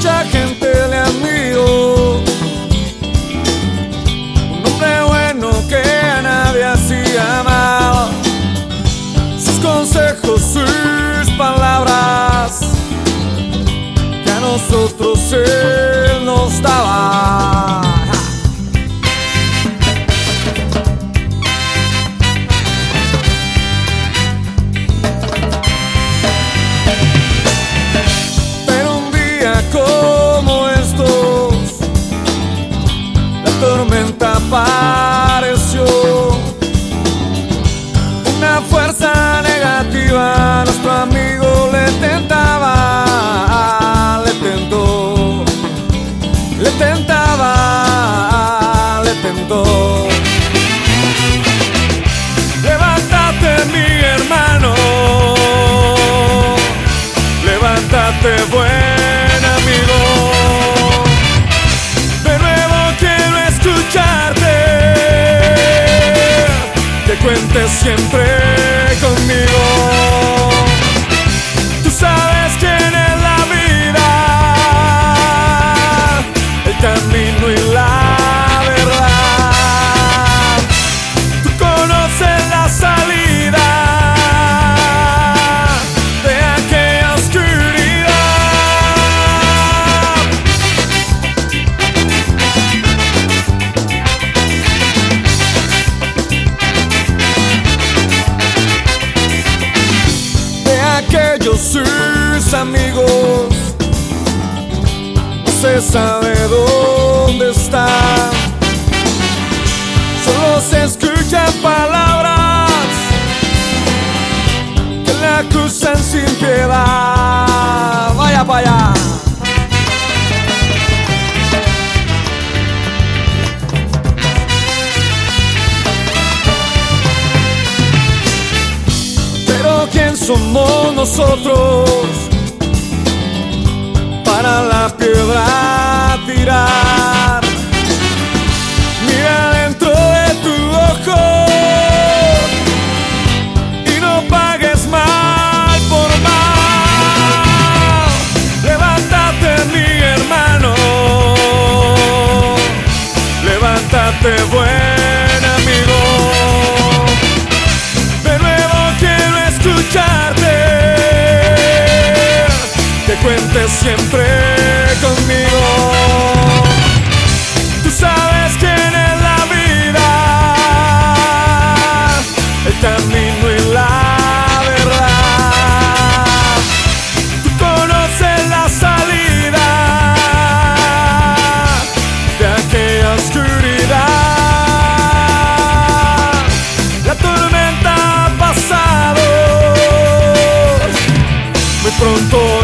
mucha gente le admiro. Un hombre bueno que a nadie hacía mal. Sus consejos, sus palabras, que a nosotros él nos daba. Buen amigo. De nuevo quiero escucharte, que cuentes siempre conmigo. Amigos, no se sabe dónde están. Solo se escuchan palabras que le acusan sin piedad. Vaya para allá. Pero ¿quién somos nosotros para la piedra tirar? Mira dentro de tu ojo y no pagues mal por mal. Levántate, mi hermano. Levántate, buen amigo. De nuevo quiero escucharte. Que cuentes siempre pronto